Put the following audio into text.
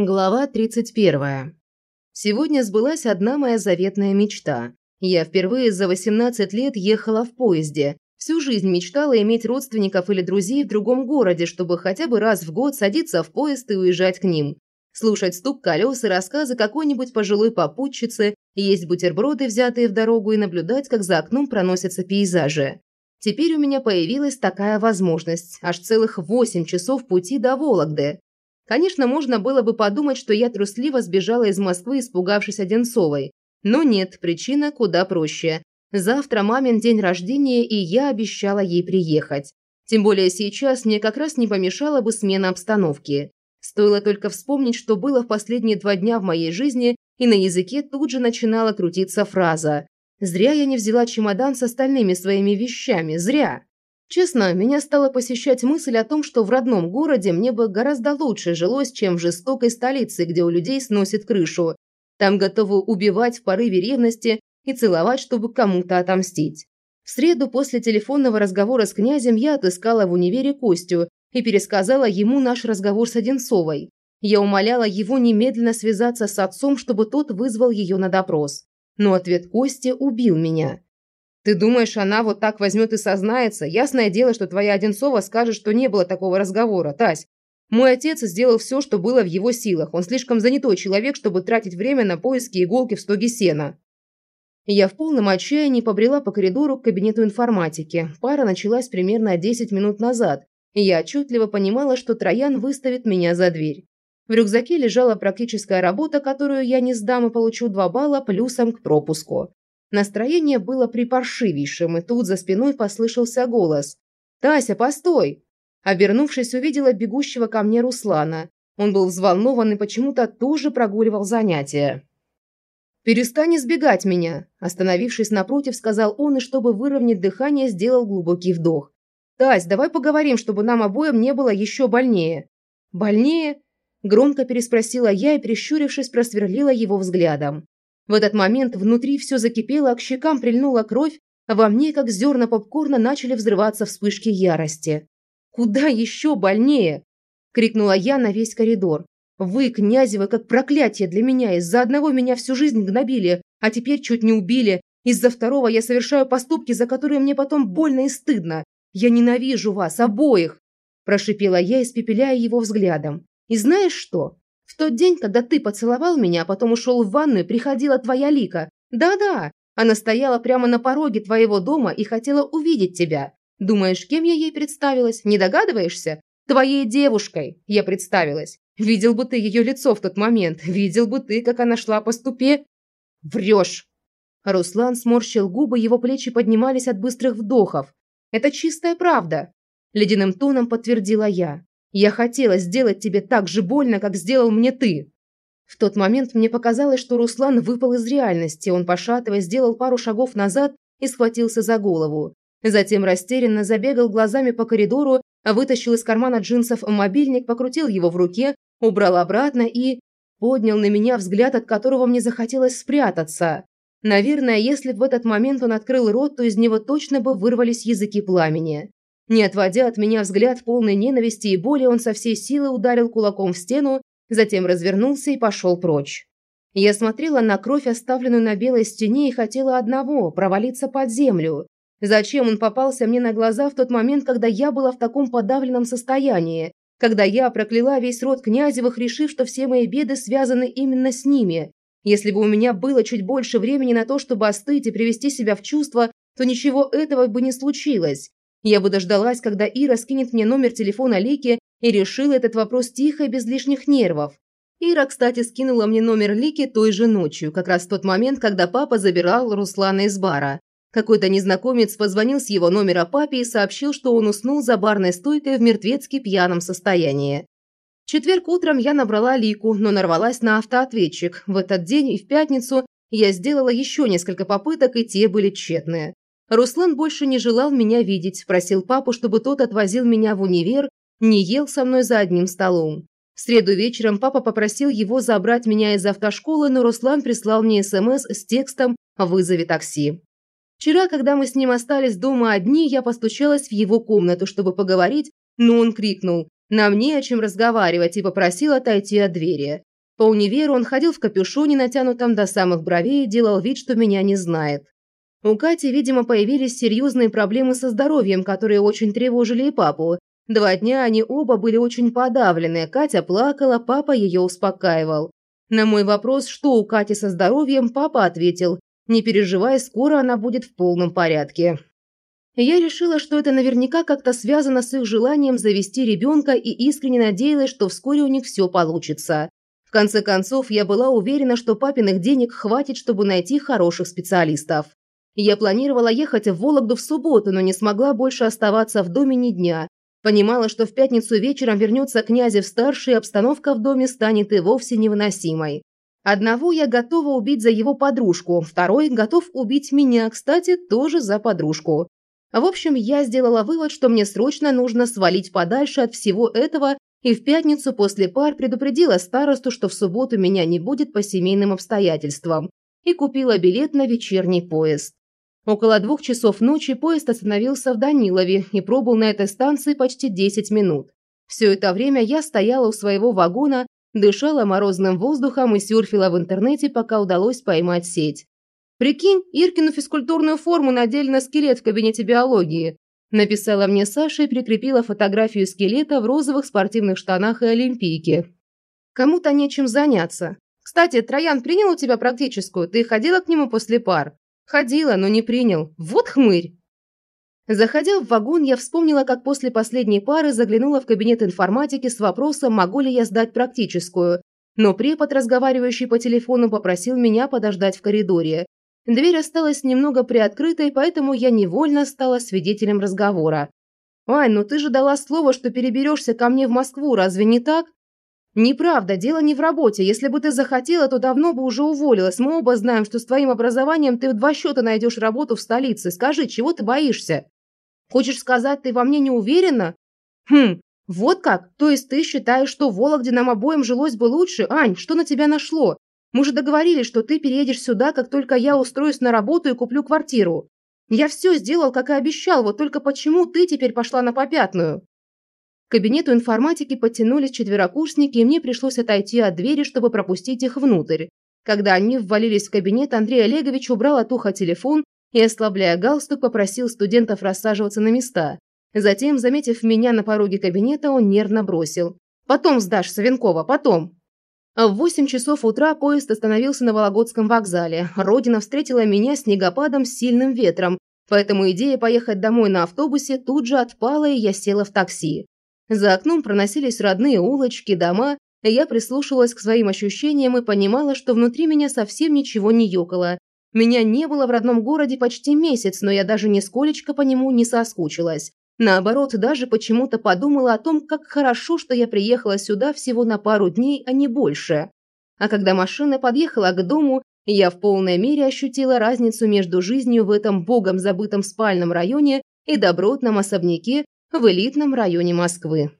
Глава 31. Сегодня сбылась одна моя заветная мечта. Я впервые за 18 лет ехала в поезде. Всю жизнь мечтала иметь родственников или друзей в другом городе, чтобы хотя бы раз в год садиться в поезд и уезжать к ним. Слушать стук колес и рассказы какой-нибудь пожилой попутчицы, есть бутерброды, взятые в дорогу, и наблюдать, как за окном проносятся пейзажи. Теперь у меня появилась такая возможность. Аж целых 8 часов пути до Вологды. Конечно, можно было бы подумать, что я трусливо сбежала из Москвы, испугавшись Одинцовой. Но нет, причина куда проще. Завтра мамин день рождения, и я обещала ей приехать. Тем более сейчас мне как раз не помешала бы смена обстановки. Стоило только вспомнить, что было в последние два дня в моей жизни, и на языке тут же начинала крутиться фраза «Зря я не взяла чемодан с остальными своими вещами, зря!» Честно, меня стала посещать мысль о том, что в родном городе мне бы гораздо лучше жилось, чем в жестокой столице, где у людей сносит крышу. Там готовы убивать в порыве ревности и целовать, чтобы кому-то отомстить. В среду после телефонного разговора с князем я отыскала в универе Костю и пересказала ему наш разговор с Одинцовой. Я умоляла его немедленно связаться с отцом, чтобы тот вызвал ее на допрос. Но ответ Кости убил меня. Ты думаешь, она вот так возьмет и сознается? Ясное дело, что твоя Одинцова скажет, что не было такого разговора, Тась. Мой отец сделал все, что было в его силах. Он слишком занятой человек, чтобы тратить время на поиски иголки в стоге сена. Я в полном отчаянии побрела по коридору к кабинету информатики. Пара началась примерно 10 минут назад, и я отчетливо понимала, что Троян выставит меня за дверь. В рюкзаке лежала практическая работа, которую я не сдам и получу 2 балла плюсом к пропуску. Настроение было припаршивейшим, и тут за спиной послышался голос. «Тася, постой!» Обернувшись, увидела бегущего ко мне Руслана. Он был взволнован и почему-то тоже прогуливал занятия. «Перестань избегать меня!» Остановившись напротив, сказал он, и чтобы выровнять дыхание, сделал глубокий вдох. «Тась, давай поговорим, чтобы нам обоим не было еще больнее». «Больнее?» Громко переспросила я и, прищурившись, просверлила его взглядом. В этот момент внутри все закипело, к щекам прильнула кровь, а во мне, как зерна попкорна, начали взрываться вспышки ярости. «Куда еще больнее?» – крикнула я на весь коридор. «Вы, Князевы, как проклятие для меня, из-за одного меня всю жизнь гнобили, а теперь чуть не убили. Из-за второго я совершаю поступки, за которые мне потом больно и стыдно. Я ненавижу вас обоих!» – прошипела я, испепеляя его взглядом. «И знаешь что? Тот день, когда ты поцеловал меня, а потом ушел в ванную, приходила твоя Лика. Да-да, она стояла прямо на пороге твоего дома и хотела увидеть тебя. Думаешь, кем я ей представилась? Не догадываешься? Твоей девушкой я представилась. Видел бы ты ее лицо в тот момент. Видел бы ты, как она шла по ступе. Врешь. Руслан сморщил губы, его плечи поднимались от быстрых вдохов. Это чистая правда. Ледяным тоном подтвердила я. Я хотела сделать тебе так же больно, как сделал мне ты. В тот момент мне показалось, что Руслан выпал из реальности. Он, пошатываясь, сделал пару шагов назад и схватился за голову. Затем растерянно забегал глазами по коридору, вытащил из кармана джинсов мобильник, покрутил его в руке, убрал обратно и... поднял на меня взгляд, от которого мне захотелось спрятаться. Наверное, если бы в этот момент он открыл рот, то из него точно бы вырвались языки пламени. Не отводя от меня взгляд полной ненависти и боли, он со всей силы ударил кулаком в стену, затем развернулся и пошел прочь. Я смотрела на кровь, оставленную на белой стене, и хотела одного – провалиться под землю. Зачем он попался мне на глаза в тот момент, когда я была в таком подавленном состоянии? Когда я прокляла весь род Князевых, решив, что все мои беды связаны именно с ними? Если бы у меня было чуть больше времени на то, чтобы остыть и привести себя в чувство, то ничего этого бы не случилось. Я бы дождалась, когда Ира скинет мне номер телефона Лики и решила этот вопрос тихо и без лишних нервов. Ира, кстати, скинула мне номер Лики той же ночью, как раз в тот момент, когда папа забирал Руслана из бара. Какой-то незнакомец позвонил с его номера папе и сообщил, что он уснул за барной стойкой в мертвецки пьяном состоянии. В четверг утром я набрала Лику, но нарвалась на автоответчик. В этот день и в пятницу я сделала еще несколько попыток, и те были тщетные. Руслан больше не желал меня видеть, просил папу, чтобы тот отвозил меня в универ, не ел со мной за одним столом. В среду вечером папа попросил его забрать меня из автошколы, но Руслан прислал мне СМС с текстом «Вызови такси». Вчера, когда мы с ним остались дома одни, я постучалась в его комнату, чтобы поговорить, но он крикнул «Нам не о чем разговаривать» и попросил отойти от двери. По универу он ходил в капюшоне, натянутом до самых бровей, и делал вид, что меня не знает. У Кати, видимо, появились серьезные проблемы со здоровьем, которые очень тревожили и папу. Два дня они оба были очень подавлены. Катя плакала, папа ее успокаивал. На мой вопрос, что у Кати со здоровьем, папа ответил, не переживай, скоро она будет в полном порядке. Я решила, что это наверняка как-то связано с их желанием завести ребенка и искренне надеялась, что вскоре у них все получится. В конце концов, я была уверена, что папиных денег хватит, чтобы найти хороших специалистов. Я планировала ехать в Вологду в субботу, но не смогла больше оставаться в доме ни дня. Понимала, что в пятницу вечером вернется Князев-старший, и обстановка в доме станет и вовсе невыносимой. Одного я готова убить за его подружку, второй готов убить меня, кстати, тоже за подружку. В общем, я сделала вывод, что мне срочно нужно свалить подальше от всего этого и в пятницу после пар предупредила старосту, что в субботу меня не будет по семейным обстоятельствам, и купила билет на вечерний поезд. Около двух часов ночи поезд остановился в Данилове и пробыл на этой станции почти 10 минут. Все это время я стояла у своего вагона, дышала морозным воздухом и сюрфила в интернете, пока удалось поймать сеть. «Прикинь, Иркину физкультурную форму надели на скелет в кабинете биологии», написала мне Саша и прикрепила фотографию скелета в розовых спортивных штанах и олимпийке. «Кому-то нечем заняться. Кстати, Троян принял у тебя практическую, ты ходила к нему после пар?» Ходила, но не принял. Вот хмырь. Заходя в вагон, я вспомнила, как после последней пары заглянула в кабинет информатики с вопросом, могу ли я сдать практическую. Но препод, разговаривающий по телефону, попросил меня подождать в коридоре. Дверь осталась немного приоткрытой, поэтому я невольно стала свидетелем разговора. «Ань, ну ты же дала слово, что переберешься ко мне в Москву, разве не так?» «Неправда, дело не в работе. Если бы ты захотела, то давно бы уже уволилась. Мы оба знаем, что с твоим образованием ты в два счета найдешь работу в столице. Скажи, чего ты боишься? Хочешь сказать, ты во мне не уверена?» «Хм, вот как? То есть ты считаешь, что в Вологде нам обоим жилось бы лучше? Ань, что на тебя нашло? Мы же договорились, что ты переедешь сюда, как только я устроюсь на работу и куплю квартиру. Я все сделал, как и обещал, вот только почему ты теперь пошла на попятную?» К кабинету информатики подтянулись четверокурсники, и мне пришлось отойти от двери, чтобы пропустить их внутрь. Когда они ввалились в кабинет, Андрей Олегович убрал от уха телефон и, ослабляя галстук, попросил студентов рассаживаться на места. Затем, заметив меня на пороге кабинета, он нервно бросил. «Потом сдашь, Савенкова, потом!» В восемь часов утра поезд остановился на Вологодском вокзале. Родина встретила меня снегопадом с сильным ветром, поэтому идея поехать домой на автобусе тут же отпала, и я села в такси. За окном проносились родные улочки, дома, я прислушивалась к своим ощущениям и понимала, что внутри меня совсем ничего не ёкало. Меня не было в родном городе почти месяц, но я даже нисколечко по нему не соскучилась. Наоборот, даже почему-то подумала о том, как хорошо, что я приехала сюда всего на пару дней, а не больше. А когда машина подъехала к дому, я в полной мере ощутила разницу между жизнью в этом богом забытом спальном районе и добротном особняке, в элитном районе Москвы.